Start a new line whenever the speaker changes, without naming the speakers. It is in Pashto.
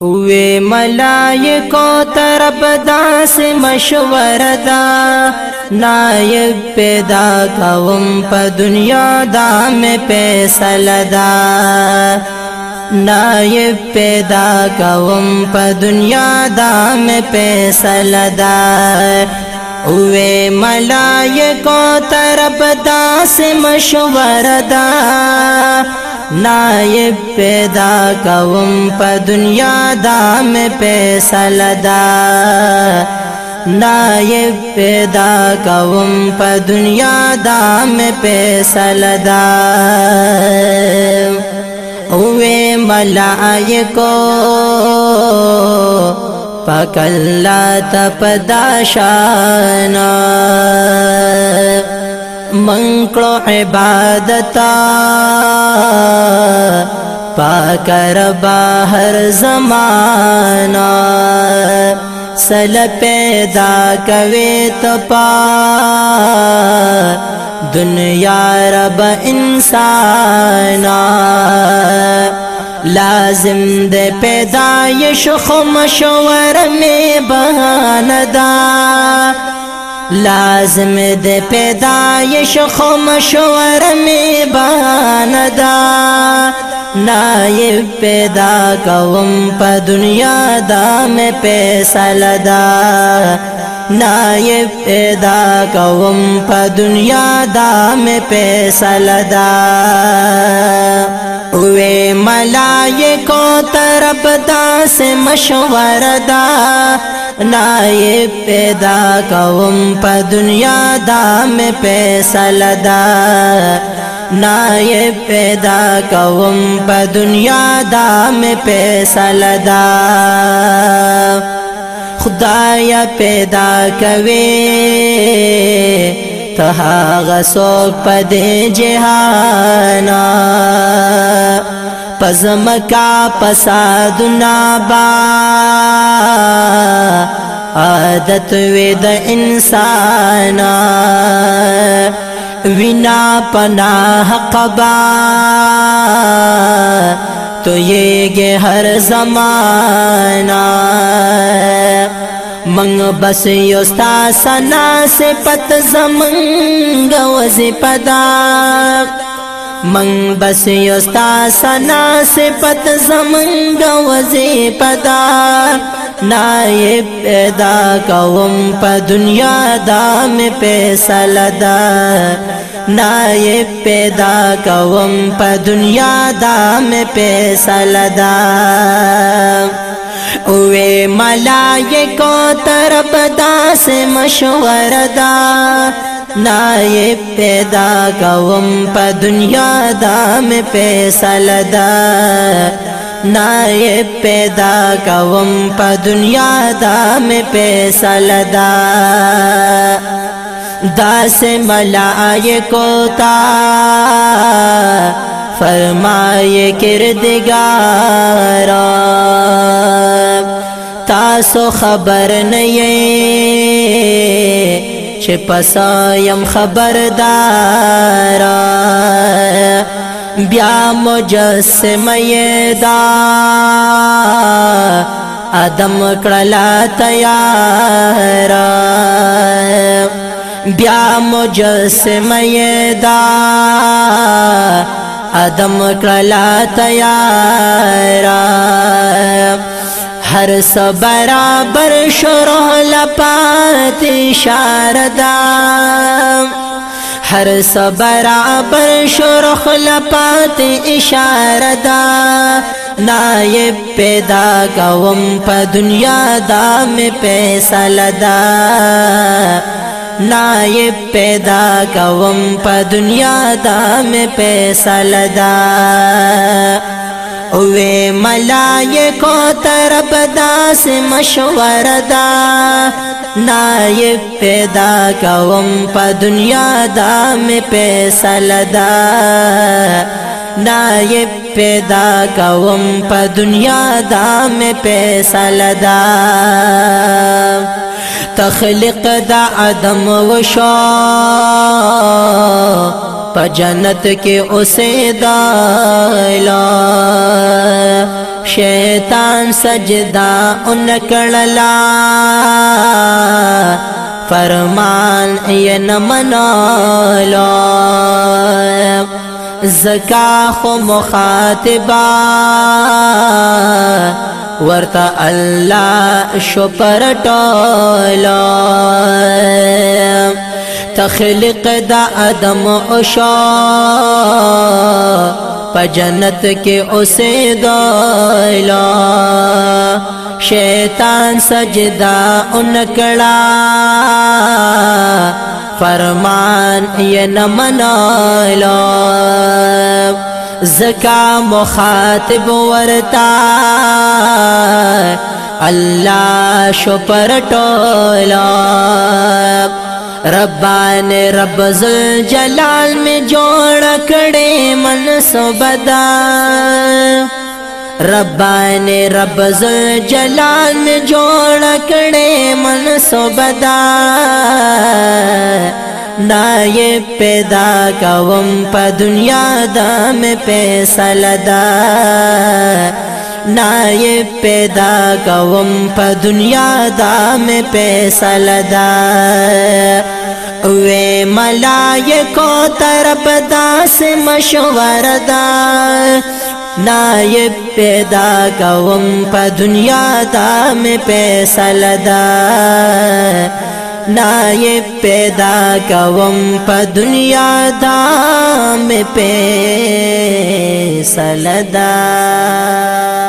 ملا کو طرف داس دا نائب پیدا کوم پا دنیا دا میں پیسل دا نائب پیدا کوم پا دنیا دا میں پیسل دا اوے ملا کو ترب داس دا نائب پیدا کوم په دنیا دا پدنیا پیسہ دا نائب پیدا کوم کاؤ پدنیا دام پے سلدا اوے ملا یو پکلا تا شان عبادتا پاک ربا ہر زمانہ سل پیدا کویت تپا دنیا رب بسان لازم پیدا یشخ مشور میں بہاندہ لازم د پیدایش خو مشور می باندا نایب پیدا کوم په دنیا دا می پیسل دا نایب پیدا کوم په دنیا دا می پیسل دا وې ملائکو ترپ داس مشور دا نائب پیدا کوم په دنیا دا مې فیصله ده نائب پیدا کوم په دنیا دا مې فیصله ده خدایا پیدا کوي ته هغه څوک په دې جهان پزمکا پسادنا با عادت وې د انسان وینا پنا حقبا تو یېګه هر زمانہ منګ بس یو ستا سنا سے پت زمنګ وځ پدا من بس یستا سنا صفت زمنگ وزی پدار نائب پیدا کوم په دنیا دا می پیسل دا نائب پیدا کوم په دنیا دا می پیسل دا اوے ملائکو طرف دا سے مشور دا نائب پیدا دنیا دا دام پہ سلداں نائب پیدا کم پدنیا دام پیسہ دا داس ملائے کو تار فرمائے کردگارا تاسو خبر نہیں چې پسایم خبردار بیا مجسمه دا ادم کړلا تیار بیا مجسمه دا ادم کړلا تیار هر سبرا بر شروع لپات شاردا هر سبرا بر شروع لپات اشاردا نائب پیدا کوم په دنیا دا می پیسل دا نائب پیدا کوم په دنیا دا می پیسل دا وې ملائکو ترب داس مشور دا نایب پیدا کوم په دنیا دا مې فیصله دا نایب پیدا کوم په دنیا دا مې فیصله دا تخلق دا عدم وشو په جنت کې اوسېدا الا شیطان سجدا ان کړلا فرمان یې نه منالا زکا خو مخاطبا ورتا الله شو پر ټولا تخلیق د ادم او شا په جنت کې اوسېدا الا شیطان سجدا انکړه فرمان یې نه مناله زکا مخاطب ورتا الله شو پر ټولا رب زل جلال میں کڑے من ربان رب زل جلال میں کڑے من نا یہ پیدا پا دا میں دام پہ نا یہ پیدا پا دنیا دا میں پہ لدا لا کو تر پاس مشور نائب پیدا پا دنیا دا میں پیسل دا نائب پیدا پا دنیا دا میں پیسل دا